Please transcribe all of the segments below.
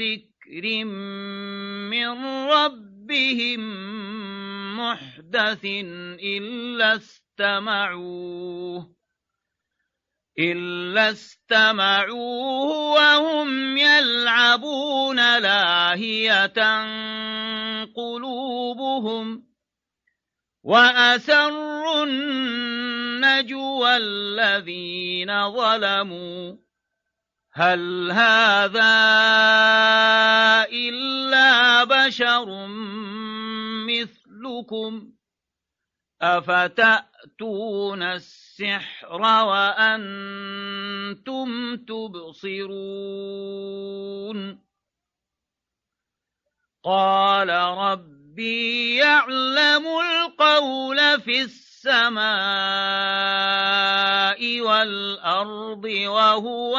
ذكر من ربهم محدث إلا استمعوه إلا استمعوه وهم يلعبون لاهية قلوبهم وأسروا النجوى الذين ظلموا هل هذا إلا بشر مثلكم؟ أفتأتون السحر وأنتم تبصرون؟ قال ربي يعلم القول في السماء والأرض وهو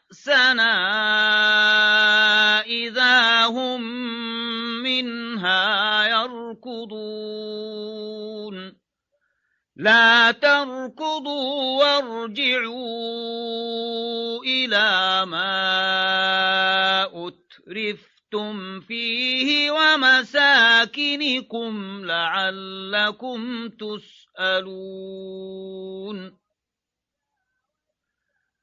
بأسنا إذا هم منها يركضون لا تركضوا وارجعوا إلى ما أترفتم فيه ومساكنكم لعلكم تسألون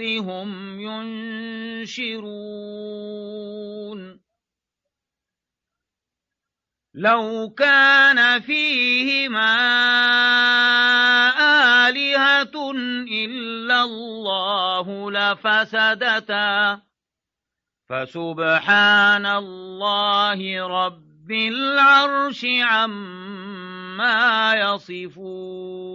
الأرض هم ينشرون لو كان فيهما آلهة إلا الله لفسدتا فسبحان الله رب العرش عما يصفون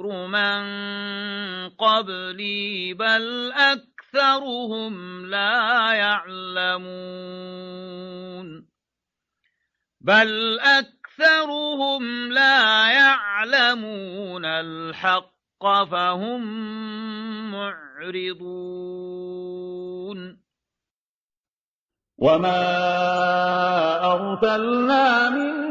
ذكر من قبلي بل أكثرهم لا يعلمون بل أكثرهم لا يعلمون الحق فهم معرضون وما أرسلنا من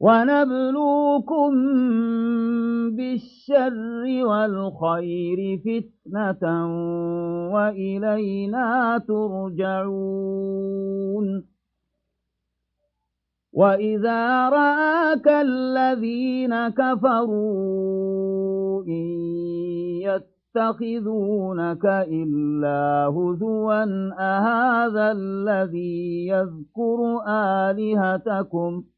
ونبلوكم بالشر والخير فتنة وإلينا ترجعون. وإذا رآك الذين كفروا إن يتخذونك إلا هزوا أهذا الذي يذكر آلهتكم ۖ؟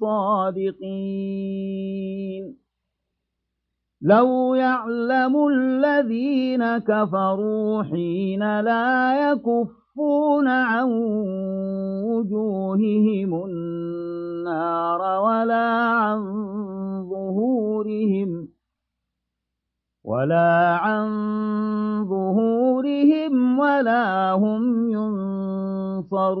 صادقين. لو يعلم الذين كفروا حين لا يكفون عن وجوههم النار ولا عن ظهورهم ولا عن ظهورهم ولا هم ينصرون.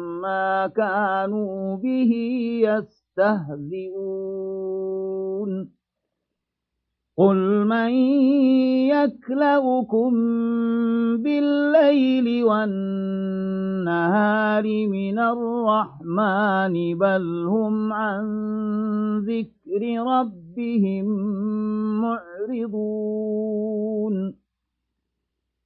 ما كانوا به يستهزئون. قل من يكلؤكم بالليل والنهار من الرحمن بل هم عن ذكر ربهم معرضون.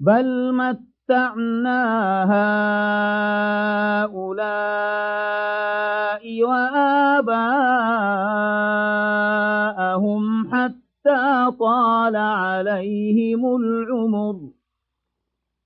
بل متعنا هؤلاء وآباءهم حتى طال عليهم العمر.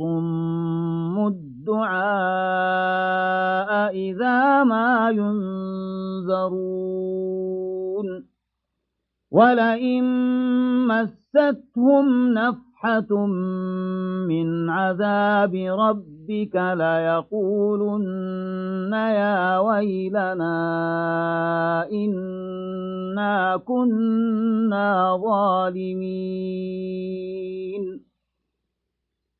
الصم الدعاء إذا ما ينذرون ولئن مستهم نفحة من عذاب ربك ليقولن يا ويلنا إنا كنا ظالمين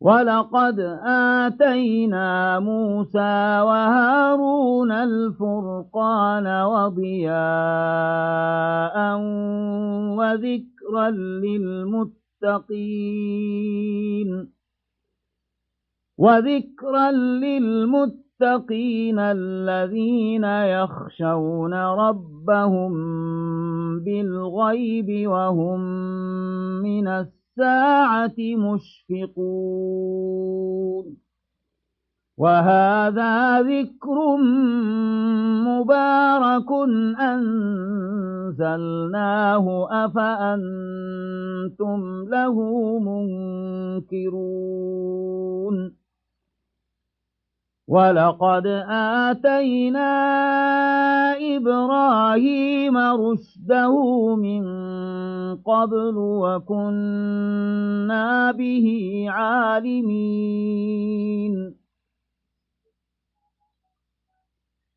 ولقد آتينا موسى وهارون الفرقان وضياء وذكرا للمتقين وذكرا للمتقين الذين يخشون ربهم بالغيب وهم من السماء الساعة مشفقون. وهذا ذكر مبارك أنزلناه أفأنتم له منكرون. ولقد آتينا إبراهيم رشده من قبل وكنا به عالمين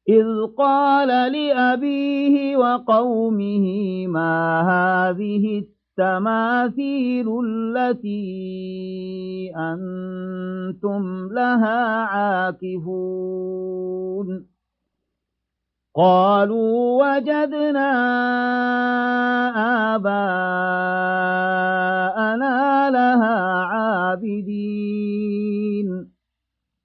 إذ قال لأبيه وقومه ما هذه التماثيل التي أنتم لها عاكفون. قالوا وجدنا آباءنا لها عابدين.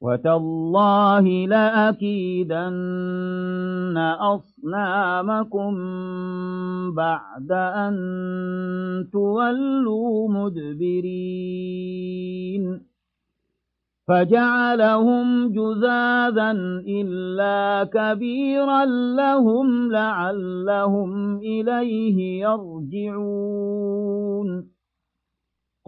وتالله لأكيدن أصنامكم بعد أن تولوا مدبرين فجعلهم جذاذا إلا كبيرا لهم لعلهم إليه يرجعون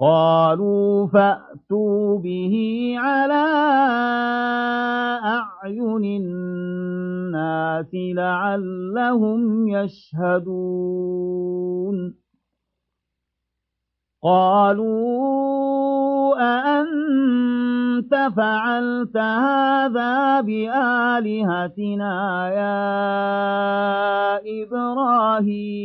قالوا فأتوا به على أعين الناس لعلهم يشهدون. قالوا أأنت فعلت هذا بآلهتنا يا إبراهيم؟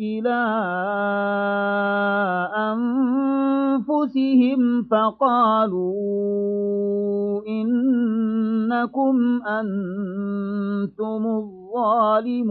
إلى أنفسهم فقالوا إنكم أنتم الظالمون.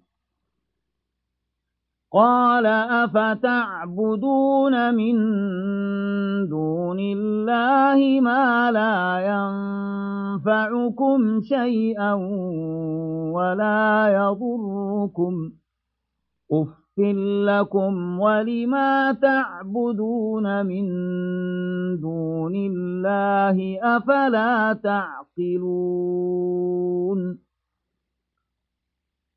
قال أفتعبدون من دون الله ما لا ينفعكم شيئا ولا يضركم أف لكم ولما تعبدون من دون الله أفلا تعقلون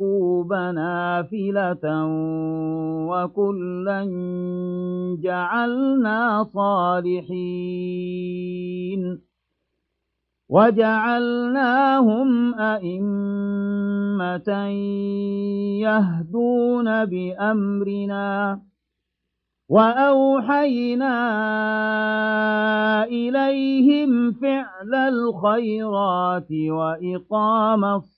يعقوب نافلة وكلا جعلنا صالحين وجعلناهم أئمة يهدون بأمرنا وأوحينا إليهم فعل الخيرات وإقام الصلاة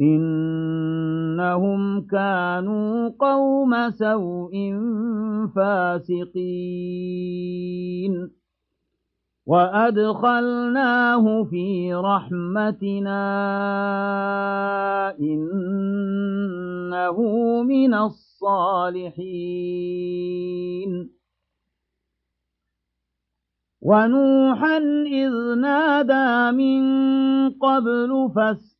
إنهم كانوا قوم سوء فاسقين. وأدخلناه في رحمتنا إنه من الصالحين. ونوحا إذ نادى من قبل فاستقام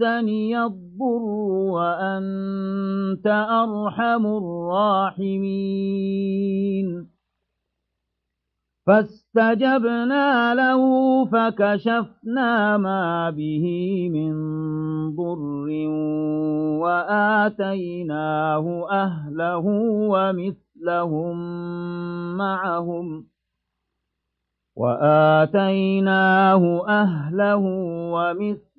مسني الضر وأنت أرحم الراحمين. فاستجبنا له فكشفنا ما به من ضر وآتيناه أهله ومثلهم معهم وآتيناه أهله ومثلهم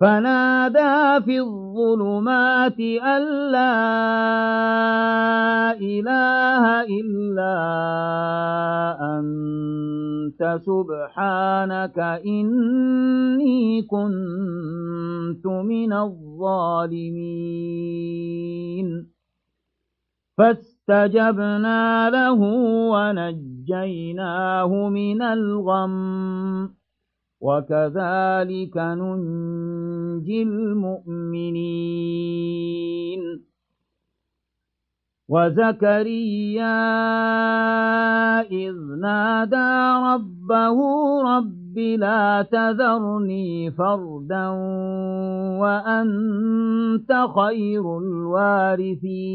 فنادى في الظلمات أن لا إله إلا أنت سبحانك إني كنت من الظالمين. فاستجبنا له ونجيناه من الغم. وكذلك ننجي المؤمنين. وزكريا إذ نادى ربه رب لا تذرني فردا وأنت خير الوارثين.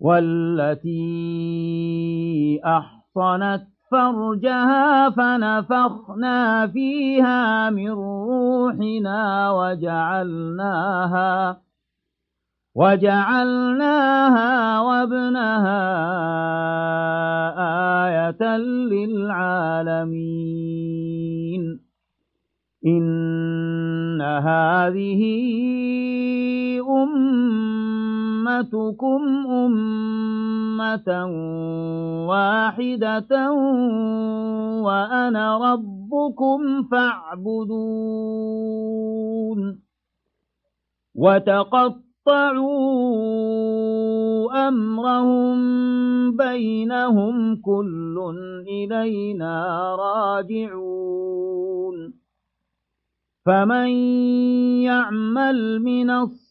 والتي أحصنت فرجها فنفخنا فيها من روحنا وجعلناها وجعلناها وابنها آية للعالمين. إن هذه أمتكم أمة واحدة وأنا ربكم فاعبدون. وتقطعوا أمرهم بينهم كل إلينا راجعون. فمن يعمل من الصالحات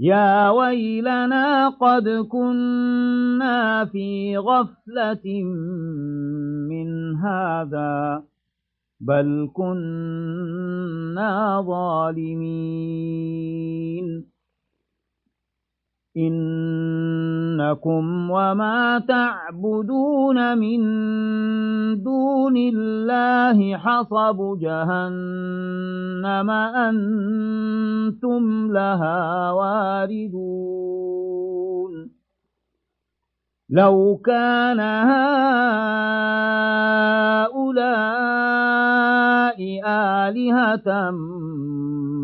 يا ويلنا قد كنا في غفلة من هذا بل كنا ظالمين. إنكم وما تعبدون من دون الله حصب جهنم أنتم لها واردون. لو كان هؤلاء آلهة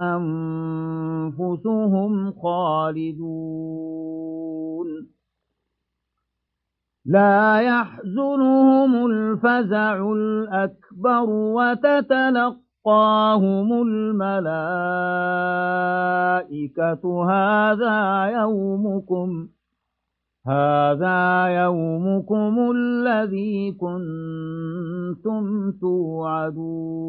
أنفسهم خالدون. لا يحزنهم الفزع الأكبر وتتلقاهم الملائكة. هذا يومكم هذا يومكم الذي كنتم توعدون.